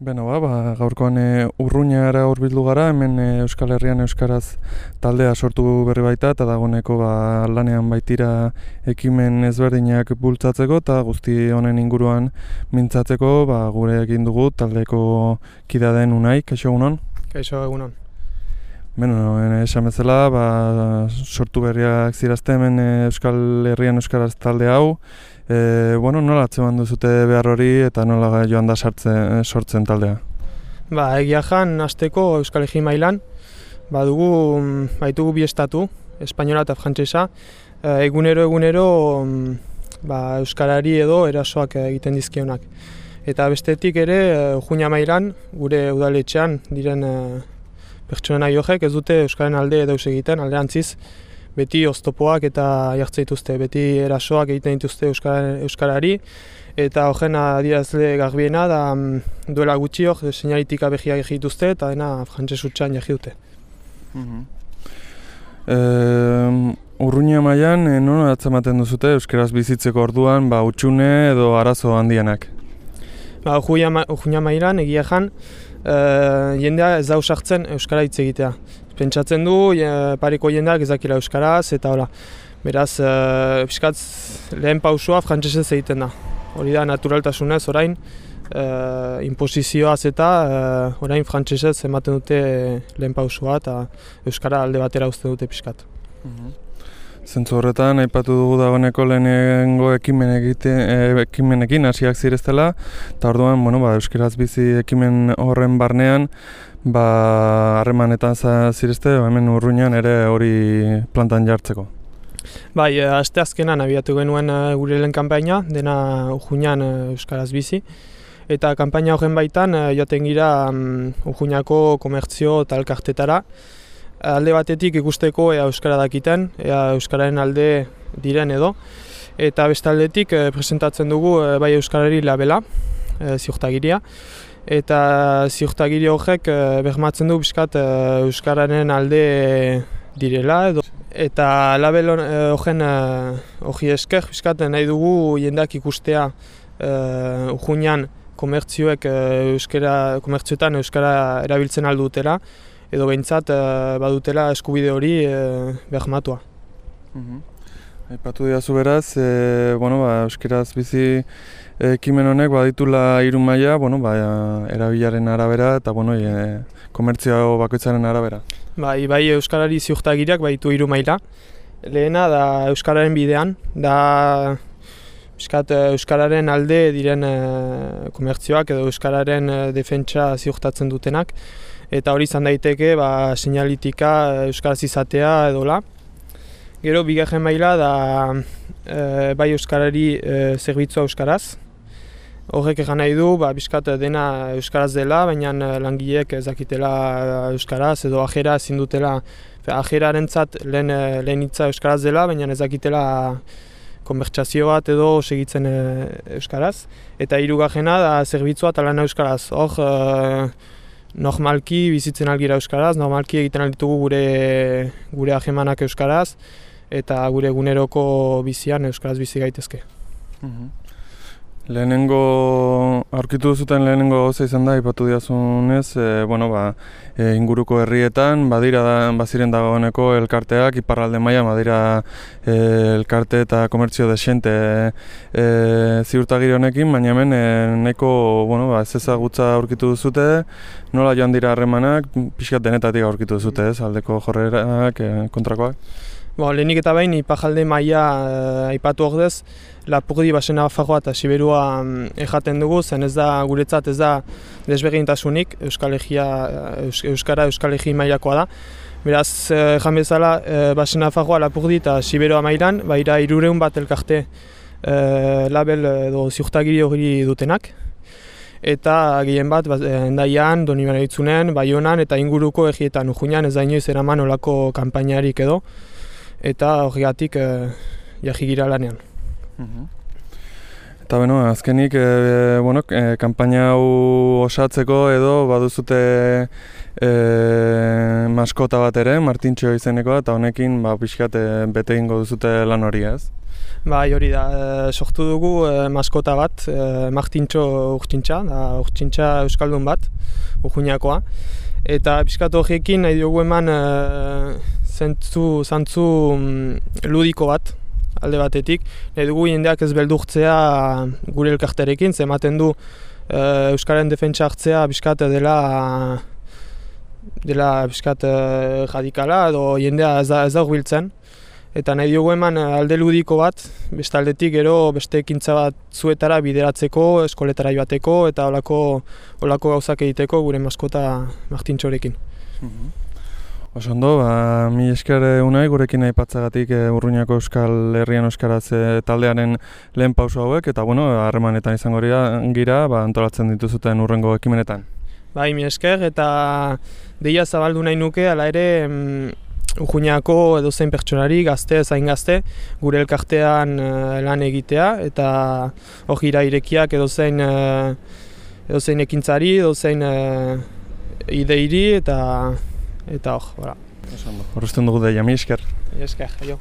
Beno, ba, ba, gaurkoan e, urruñara hurbildu gara, hemen e, Euskal Herrian Euskaraz taldea sortu berri baita, eta dagoneko ba, lanean baitira ekimen ezberdinak bultzatzeko, eta guzti honen inguruan mintzatzeko ba, gure egin dugu taldeko kidea den unai, kaixo egunon? Kaixo egunon. Beno, esan bezala, ba, sortu berriak zirazte hemen e, Euskal Herrian Euskaraz talde hau. E, bueno, nola atzeman duzute behar hori eta nola joan da sartzen, sortzen taldea? Ba, egia jan, azteko Euskal Herri mailan, badugu, baitugu bi estatu, Espainola eta Frantsesa. E, egunero egunero ba, Euskarari edo erasoak egiten dizkionak. Eta bestetik ere, Junia mailan, gure udaletxean diren pertsonen aiojek ez dute Euskaren alde edo egiten, alderantziz beti oztopoak eta jartze dituzte, beti erasoak egiten dituzte Euskarari eta horren adierazle garbiena da mm, duela gutxi hor, seinalitika behiak egituzte eta dena frantzes utxan jarri dute. Mm Urruña mailan, e, non atzamaten duzute Euskaraz bizitzeko orduan, ba, utxune edo arazo handienak? Ba, Urruña mailan, egia jan, uh, jendea ez da usartzen Euskara hitz egitea. Pentsatzen du, pariko jendeak ezakila Euskaraz, eta hola. Beraz, uh, piskatz, lehen pausua frantzesez egiten da. Hori da, naturaltasunez, orain, uh, imposizioaz eta uh, orain frantzesez ematen dute lehen pausua eta Euskara alde batera uste dute piskat. Mhm. Zentzu horretan, aipatu dugu dagoeneko lehenengo ekimen eh, ekimenekin hasiak zireztela, eta orduan, bueno, ba, euskeraz bizi ekimen horren barnean, ba, harremanetan zirezte, ba, hemen urruinan ere hori plantan jartzeko. Bai, eh, aste azkenan abiatu genuen eh, gure lehen kanpaina, dena urruinan euskaraz bizi. Eta kanpaina horren baitan, joaten gira um, urruinako komertzio eta elkartetara, alde batetik ikusteko ea euskara dakiten, ea euskararen alde diren edo. Eta beste aldetik e, presentatzen dugu e, bai euskarari labela, e, ziurtagiria. Eta ziurtagiri horrek behmatzen du bizkat euskararen alde direla edo. Eta label horren hori esker bizkat nahi dugu jendak ikustea e, urgunian komertzioek euskara, komertzioetan euskara erabiltzen aldutela edo behintzat uh, badutela eskubide hori uh, behmatua. Mm Aipatu dira beraz, e, bueno, ba, euskeraz bizi ekimen honek baditula hiru maila, bueno, ba, erabilaren arabera eta bueno, e, komertzio bakoitzaren arabera. Bai, bai euskarari ziurtagiriak baditu hiru maila. Lehena da euskararen bidean, da Euskat, Euskararen alde diren e, komertzioak edo Euskararen e, defentsa ziurtatzen dutenak eta hori izan daiteke ba, sinalitika euskaraz izatea edola. Gero bigarren maila da e, bai euskarari e, zerbitzua euskaraz. Horrek egan nahi du, ba, bizkat dena euskaraz dela, baina langileek ezakitela euskaraz edo ajera ezin dutela. Ajeraren zat lehen, lehen itza euskaraz dela, baina ezakitela konbertsazio bat edo segitzen e, euskaraz. Eta hirugarrena da zerbitzua eta lan euskaraz. Hor, e, normalki bizitzen algira euskaraz, normalki egiten alditugu gure gure ahemanak euskaraz eta gure eguneroko bizian euskaraz bizi gaitezke. Mhm. Lehenengo, aurkitu zuten lehenengo gauza izan da, ipatu diazunez, e, bueno, ba, e, inguruko herrietan, badira da, baziren dagoeneko elkarteak, iparralde maia, badira e, elkarte eta komertzio desente e, ziurtagiri honekin, baina hemen e, nahiko, bueno, ba, ez ezagutza aurkitu duzute, nola joan dira harremanak, pixkat denetatik aurkitu duzute, ez, aldeko jorrerak, e, kontrakoak. Bo, lehenik eta behin, ipajalde maia e, aipatu ordez, lapurdi basena fagoa eta siberua mm, ejaten dugu, zen ez da guretzat ez da desbegintasunik, Euskal Egia, Euskara Euskal Egi mailakoa da. Beraz, e, jan bezala, e, basena fagoa lapurdi eta siberua mailan, baira irureun bat elkarte e, label edo ziurtagiri hori dutenak. Eta gehien bat, ba, endaian, doni bera baionan eta inguruko egietan ujunean ez da inoiz eraman olako kampainarik edo eta horregatik e, jahigira lanean. Mhm. Eta beno, azkenik, e, bueno, e, kampaina hau osatzeko edo baduzute e, maskota bat ere, Martintxo izeneko, eta honekin ba, pixkat e, bete egingo duzute lan hori ez? Bai, hori da, e, sortu dugu e, maskota bat, e, Martintxo urtsintxa, da urtsintxa euskaldun bat, urjuinakoa. Eta pixkat horiekin nahi dugu eman e, zentzu, zantzu mm, ludiko bat, alde batetik. Nahi dugu jendeak ez beldurtzea gure elkarterekin, ze ematen du uh, Euskaren defentsa hartzea biskat dela dela biskat uh, radikala edo jendea ez da, ez da urbiltzen. Eta nahi dugu eman alde ludiko bat, beste aldetik gero beste ekintza bat zuetara bideratzeko, eskoletara joateko eta olako, olako gauzak egiteko gure maskota Martintxorekin. Mm Oso ondo, ba, mi esker eh, unai gurekin aipatzagatik e, Urruñako Euskal Herrian Euskaraz e, taldearen lehen pauso hauek eta bueno, harremanetan izango gira, ba, antolatzen dituzuten urrengo ekimenetan. Bai, mi esker eta deia zabaldu nahi nuke, ala ere mm, Urruñako edo zein pertsonari, gazte, zain gazte, gure elkartean lan egitea eta hori irekiak edo zein, edo zein ekintzari, edo zein ideiri eta eta hor, bora. Horrezten dugu da, jami esker. Esker, jo.